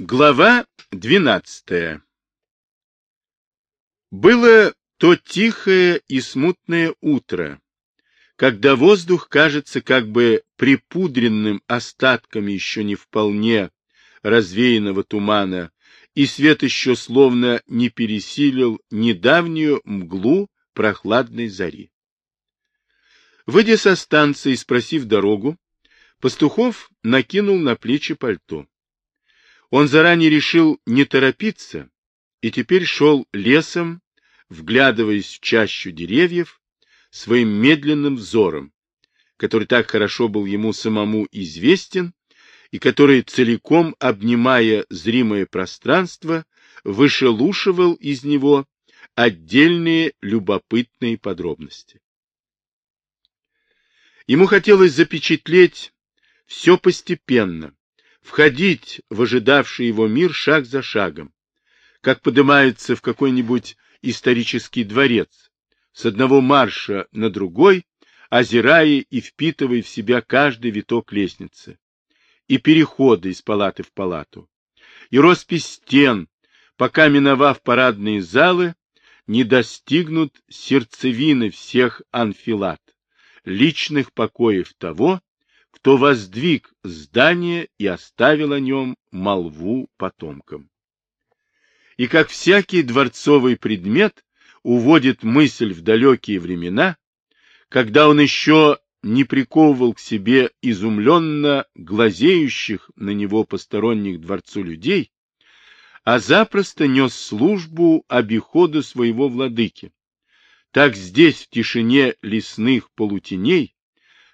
Глава двенадцатая Было то тихое и смутное утро, когда воздух кажется как бы припудренным остатками еще не вполне развеянного тумана, и свет еще словно не пересилил недавнюю мглу прохладной зари. Выйдя со станции и спросив дорогу, Пастухов накинул на плечи пальто. Он заранее решил не торопиться и теперь шел лесом, вглядываясь в чащу деревьев своим медленным взором, который так хорошо был ему самому известен и который, целиком обнимая зримое пространство, вышелушивал из него отдельные любопытные подробности. Ему хотелось запечатлеть все постепенно, входить в ожидавший его мир шаг за шагом, как поднимается в какой-нибудь исторический дворец, с одного марша на другой, озирая и впитывая в себя каждый виток лестницы, и переходы из палаты в палату, и роспись стен, пока, миновав парадные залы, не достигнут сердцевины всех анфилат, личных покоев того, кто воздвиг здание и оставил о нем молву потомкам. И как всякий дворцовый предмет уводит мысль в далекие времена, когда он еще не приковывал к себе изумленно глазеющих на него посторонних дворцу людей, а запросто нес службу обихода своего владыки. Так здесь, в тишине лесных полутеней,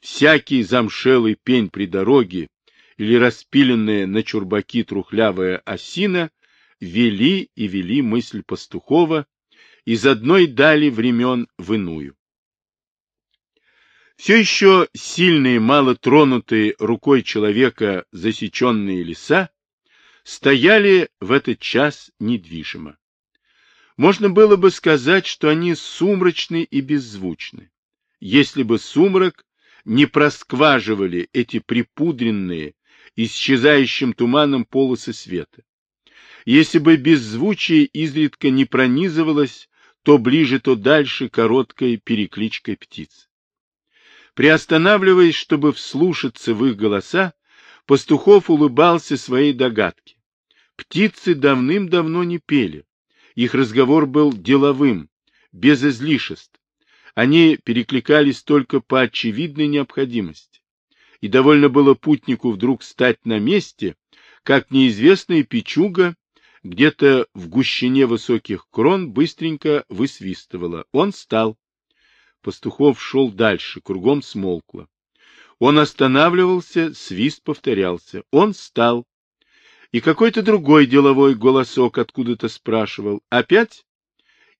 всякий замшелый пень при дороге или распиленная на чурбаки трухлявая осина вели и вели мысль пастухова из одной дали времен в иную. Все еще сильные, мало тронутые рукой человека засеченные леса стояли в этот час недвижимо. Можно было бы сказать, что они сумрачны и беззвучны, если бы сумрак не проскваживали эти припудренные, исчезающим туманом полосы света. Если бы беззвучие изредка не пронизывалось то ближе, то дальше короткой перекличкой птиц. Приостанавливаясь, чтобы вслушаться в их голоса, Пастухов улыбался своей догадке. Птицы давным-давно не пели. Их разговор был деловым, без излишеств, они перекликались только по очевидной необходимости. И довольно было путнику вдруг стать на месте, как неизвестная печуга где-то в гущине высоких крон быстренько высвистывала. Он стал. Пастухов шел дальше, кругом смолкло. Он останавливался, свист повторялся. Он стал. И какой-то другой деловой голосок откуда-то спрашивал. «Опять?»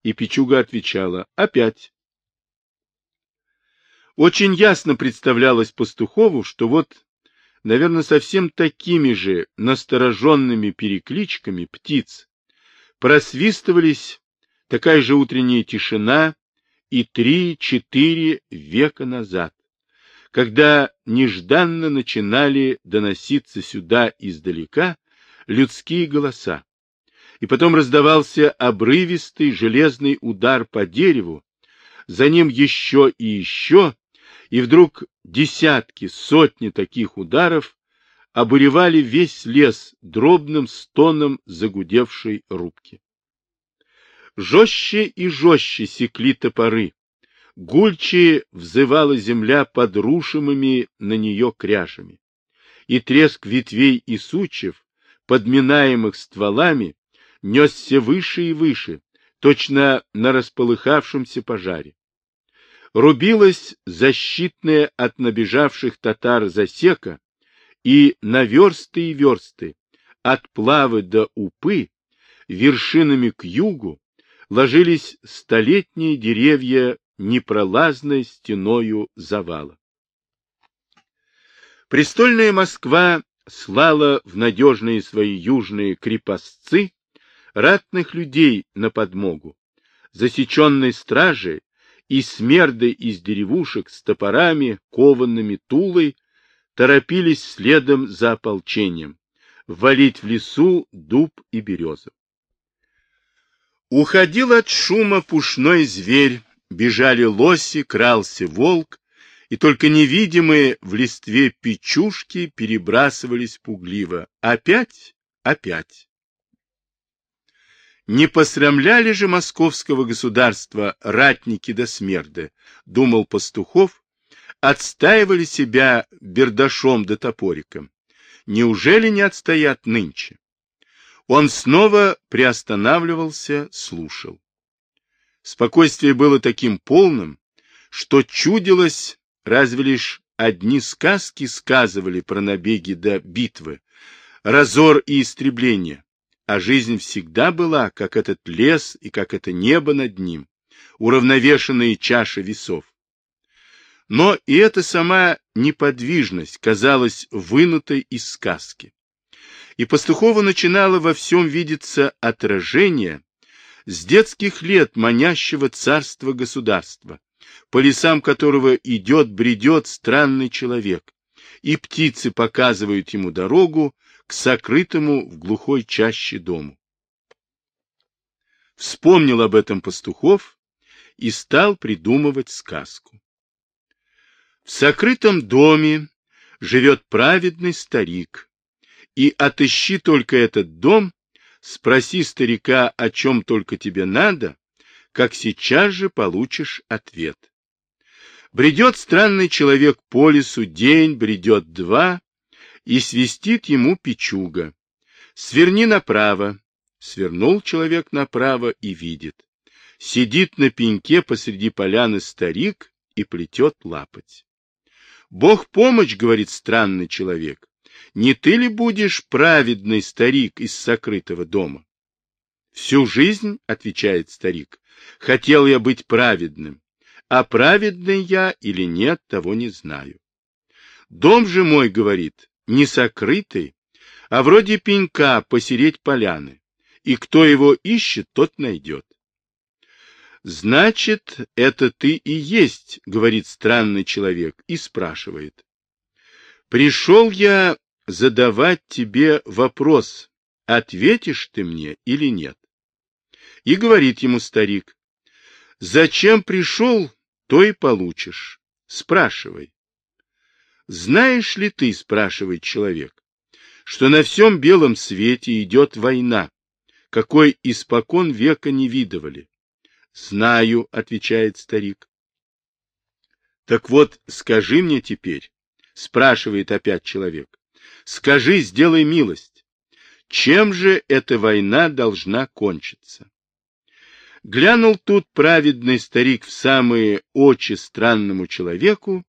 И Печуга отвечала. «Опять». Очень ясно представлялось Пастухову, что вот, наверное, совсем такими же настороженными перекличками птиц просвистывались такая же утренняя тишина и три-четыре века назад, когда нежданно начинали доноситься сюда издалека людские голоса, и потом раздавался обрывистый железный удар по дереву, за ним еще и еще, и вдруг десятки, сотни таких ударов обуревали весь лес дробным стоном загудевшей рубки. Жестче и жестче секли топоры, гульче взывала земля под рушимыми на нее кряжами, и треск ветвей и сучьев, подминаемых стволами, несся выше и выше, точно на располыхавшемся пожаре рубилась защитная от набежавших татар засека, и на версты и версты, от Плавы до Упы, вершинами к югу, ложились столетние деревья непролазной стеною завала. Престольная Москва слала в надежные свои южные крепостцы ратных людей на подмогу, засеченной стражи и смерды из деревушек с топорами, кованными тулой, торопились следом за ополчением, валить в лесу дуб и березу. Уходил от шума пушной зверь, бежали лоси, крался волк, и только невидимые в листве печушки перебрасывались пугливо. Опять, опять. Не посрамляли же московского государства ратники до смерды, думал Пастухов, отстаивали себя бердашом да топориком. Неужели не отстоят нынче? Он снова приостанавливался, слушал. Спокойствие было таким полным, что чудилось, разве лишь одни сказки сказывали про набеги до битвы, разор и истребление, а жизнь всегда была, как этот лес и как это небо над ним, уравновешенные чаши весов. Но и эта сама неподвижность казалась вынутой из сказки и Пастухову начинало во всем видеться отражение с детских лет манящего царства государства, по лесам которого идет, бредет странный человек, и птицы показывают ему дорогу к сокрытому в глухой чаще дому. Вспомнил об этом Пастухов и стал придумывать сказку. В сокрытом доме живет праведный старик, и отыщи только этот дом, спроси старика, о чем только тебе надо, как сейчас же получишь ответ. Бредет странный человек по лесу, день, бредет два, и свистит ему печуга. Сверни направо. Свернул человек направо и видит. Сидит на пеньке посреди поляны старик и плетет лапоть. Бог помощь, говорит странный человек не ты ли будешь праведный старик из сокрытого дома? Всю жизнь, отвечает старик, хотел я быть праведным, а праведный я или нет, того не знаю. Дом же мой, говорит, не сокрытый, а вроде пенька посереть поляны, и кто его ищет, тот найдет. Значит, это ты и есть, говорит странный человек, и спрашивает. Пришел я задавать тебе вопрос, ответишь ты мне или нет. И говорит ему старик, зачем пришел, то и получишь. Спрашивай. Знаешь ли ты, спрашивает человек, что на всем белом свете идет война, какой испокон века не видывали? Знаю, отвечает старик. Так вот, скажи мне теперь, спрашивает опять человек, Скажи, сделай милость. Чем же эта война должна кончиться? Глянул тут праведный старик в самые очи странному человеку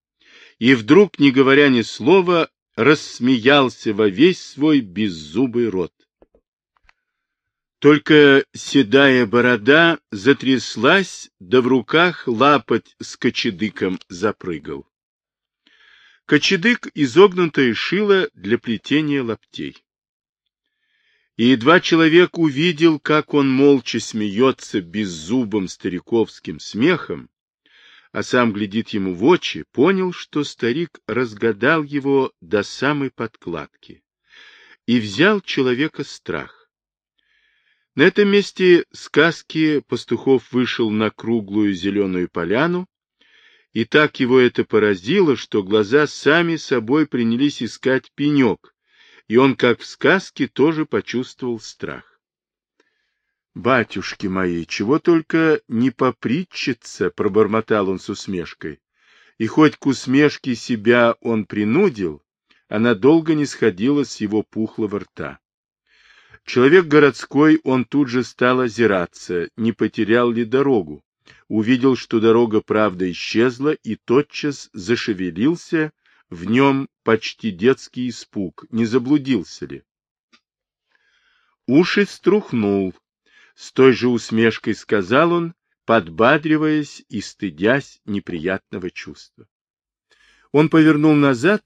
и вдруг, не говоря ни слова, рассмеялся во весь свой беззубый рот. Только седая борода затряслась, да в руках лапоть с кочедыком запрыгал. Кочедык — изогнутое шило для плетения лаптей. И едва человек увидел, как он молча смеется беззубым стариковским смехом, а сам глядит ему в очи, понял, что старик разгадал его до самой подкладки и взял человека страх. На этом месте сказки пастухов вышел на круглую зеленую поляну, и так его это поразило, что глаза сами собой принялись искать пенек, и он, как в сказке, тоже почувствовал страх. «Батюшки мои, чего только не попритчится!» — пробормотал он с усмешкой. И хоть к усмешке себя он принудил, она долго не сходила с его пухлого рта. Человек городской, он тут же стал озираться, не потерял ли дорогу увидел, что дорога правда исчезла, и тотчас зашевелился в нем почти детский испуг, не заблудился ли. Уши струхнул, с той же усмешкой сказал он, подбадриваясь и стыдясь неприятного чувства. Он повернул назад,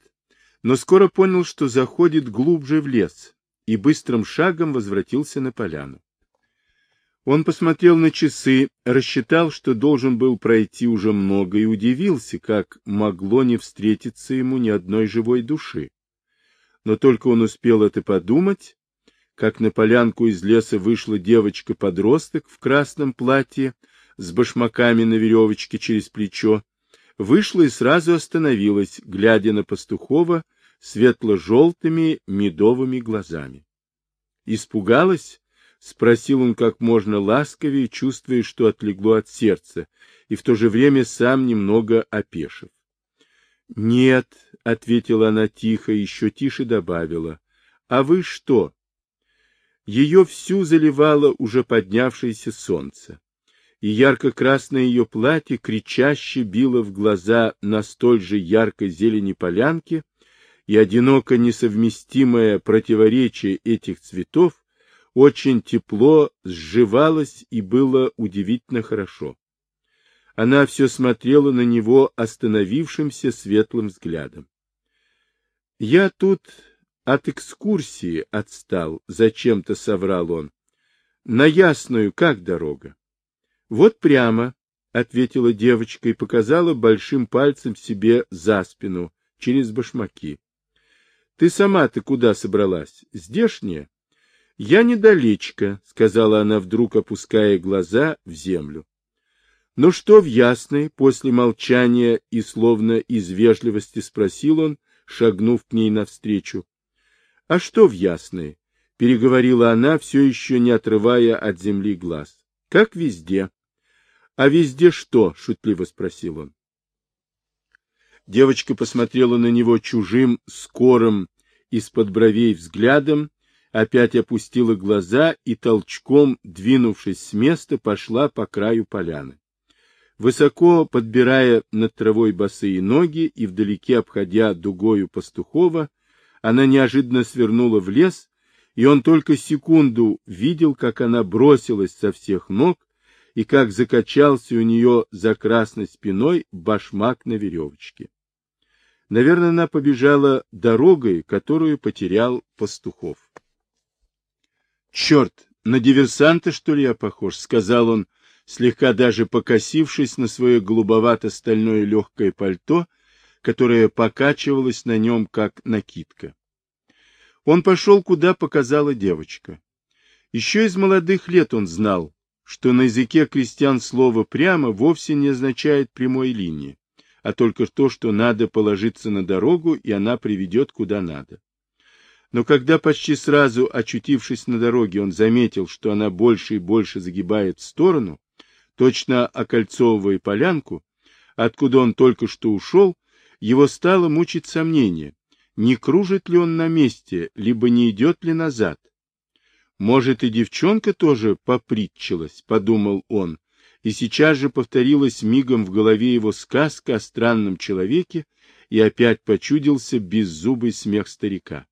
но скоро понял, что заходит глубже в лес, и быстрым шагом возвратился на поляну. Он посмотрел на часы, рассчитал, что должен был пройти уже много, и удивился, как могло не встретиться ему ни одной живой души. Но только он успел это подумать, как на полянку из леса вышла девочка-подросток в красном платье с башмаками на веревочке через плечо, вышла и сразу остановилась, глядя на Пастухова светло-желтыми медовыми глазами. Испугалась? — спросил он как можно ласковее, чувствуя, что отлегло от сердца, и в то же время сам немного опешив. — Нет, — ответила она тихо, еще тише добавила. — А вы что? Ее всю заливало уже поднявшееся солнце, и ярко-красное ее платье кричаще било в глаза на столь же яркой зелени полянки, и одиноко несовместимое противоречие этих цветов очень тепло сживалось и было удивительно хорошо. Она все смотрела на него остановившимся светлым взглядом. — Я тут от экскурсии отстал, — зачем-то соврал он. — На Ясную как дорога? — Вот прямо, — ответила девочка и показала большим пальцем себе за спину, через башмаки. — Ты сама-то куда собралась? Здешняя? — Я недалечко, — сказала она вдруг, опуская глаза в землю. — Ну что в ясной? — после молчания и словно из вежливости спросил он, шагнув к ней навстречу. — А что в ясной? — переговорила она, все еще не отрывая от земли глаз. — Как везде. — А везде что? — шутливо спросил он. Девочка посмотрела на него чужим, скорым, из-под бровей взглядом опять опустила глаза и, толчком, двинувшись с места, пошла по краю поляны. Высоко подбирая над травой босые ноги и вдалеке обходя дугою пастухова, она неожиданно свернула в лес, и он только секунду видел, как она бросилась со всех ног и как закачался у нее за красной спиной башмак на веревочке. Наверное, она побежала дорогой, которую потерял пастухов. Черт, на диверсанта, что ли, я похож? — сказал он, слегка даже покосившись на свое голубовато-стальное легкое пальто, которое покачивалось на нем, как накидка. Он пошел, куда показала девочка. Еще из молодых лет он знал, что на языке крестьян слово «прямо» вовсе не означает прямой линии, а только то, что надо положиться на дорогу, и она приведет куда надо. Но когда почти сразу, очутившись на дороге, он заметил, что она больше и больше загибает в сторону, точно окольцовывая полянку, откуда он только что ушел, его стало мучить сомнение, не кружит ли он на месте, либо не идет ли назад. Может, и девчонка тоже попритчилась, подумал он, и сейчас же повторилась мигом в голове его сказка о странном человеке, и опять почудился беззубый смех старика.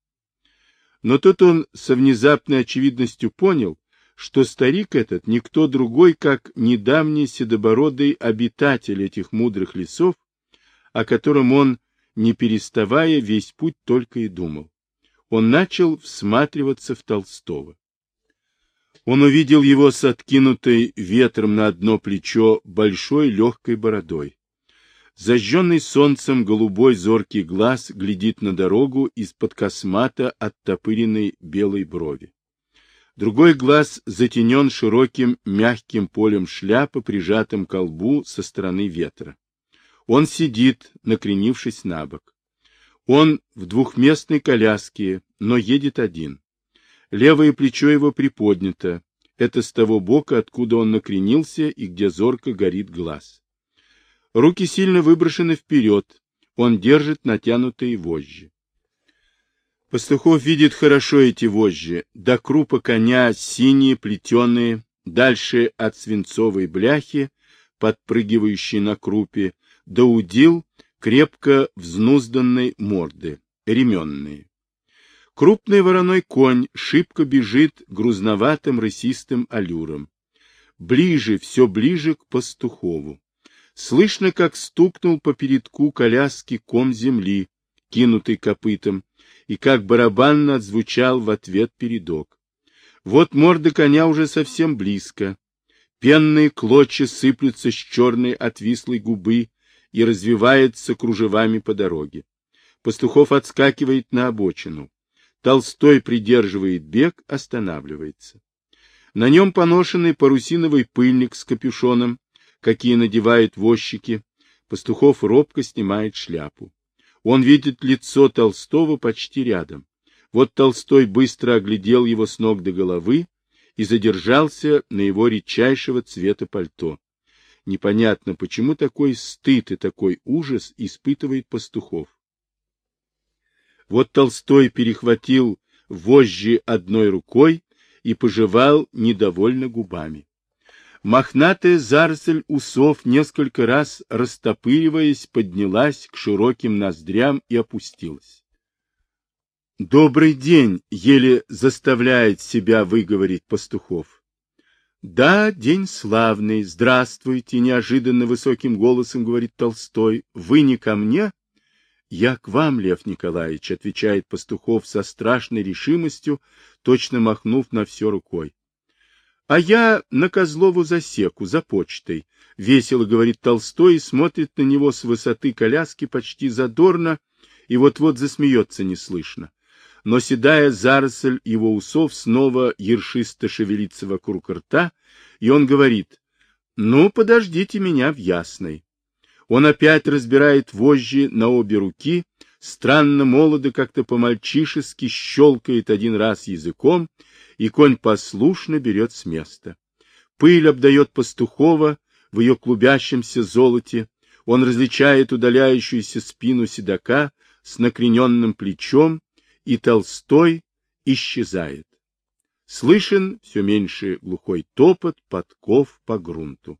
Но тут он со внезапной очевидностью понял, что старик этот никто другой, как недавний седобородый обитатель этих мудрых лесов, о котором он, не переставая, весь путь только и думал. Он начал всматриваться в Толстого. Он увидел его с откинутой ветром на одно плечо большой легкой бородой. Зажженный солнцем голубой зоркий глаз глядит на дорогу из-под космата оттопыренной белой брови. Другой глаз затенен широким мягким полем шляпы, прижатым к лбу со стороны ветра. Он сидит, накренившись на бок. Он в двухместной коляске, но едет один. Левое плечо его приподнято. Это с того бока, откуда он накренился и где зорко горит глаз. Руки сильно выброшены вперед. Он держит натянутые вожжи. Пастухов видит хорошо эти вожжи. До крупа коня синие, плетеные, дальше от свинцовой бляхи, подпрыгивающей на крупе, до удил крепко взнузданной морды, ременные. Крупный вороной конь шибко бежит грузноватым рысистым аллюром. Ближе, все ближе к пастухову. Слышно, как стукнул по передку коляски ком земли, кинутый копытом, и как барабанно отзвучал в ответ передок. Вот морда коня уже совсем близко. Пенные клочья сыплются с черной отвислой губы и развиваются кружевами по дороге. Пастухов отскакивает на обочину. Толстой придерживает бег, останавливается. На нем поношенный парусиновый пыльник с капюшоном, какие надевают возчики. Пастухов робко снимает шляпу. Он видит лицо Толстого почти рядом. Вот Толстой быстро оглядел его с ног до головы и задержался на его редчайшего цвета пальто. Непонятно, почему такой стыд и такой ужас испытывает Пастухов. Вот Толстой перехватил вожжи одной рукой и пожевал недовольно губами. Мохнатая заросль усов, несколько раз растопыриваясь, поднялась к широким ноздрям и опустилась. «Добрый день!» — еле заставляет себя выговорить пастухов. «Да, день славный. Здравствуйте!» — неожиданно высоким голосом говорит Толстой. «Вы не ко мне?» «Я к вам, Лев Николаевич», — отвечает Пастухов со страшной решимостью, точно махнув на все рукой. «А я на Козлову засеку, за почтой», — весело говорит Толстой и смотрит на него с высоты коляски почти задорно и вот-вот засмеется неслышно. Но седая заросль его усов снова ершисто шевелится вокруг рта, и он говорит, «Ну, подождите меня в Ясной». Он опять разбирает вожжи на обе руки, странно молодо как-то по-мальчишески щелкает один раз языком, и конь послушно берет с места. Пыль обдает пастухова в ее клубящемся золоте, он различает удаляющуюся спину седока с накрененным плечом, и Толстой исчезает. Слышен все меньше глухой топот подков по грунту.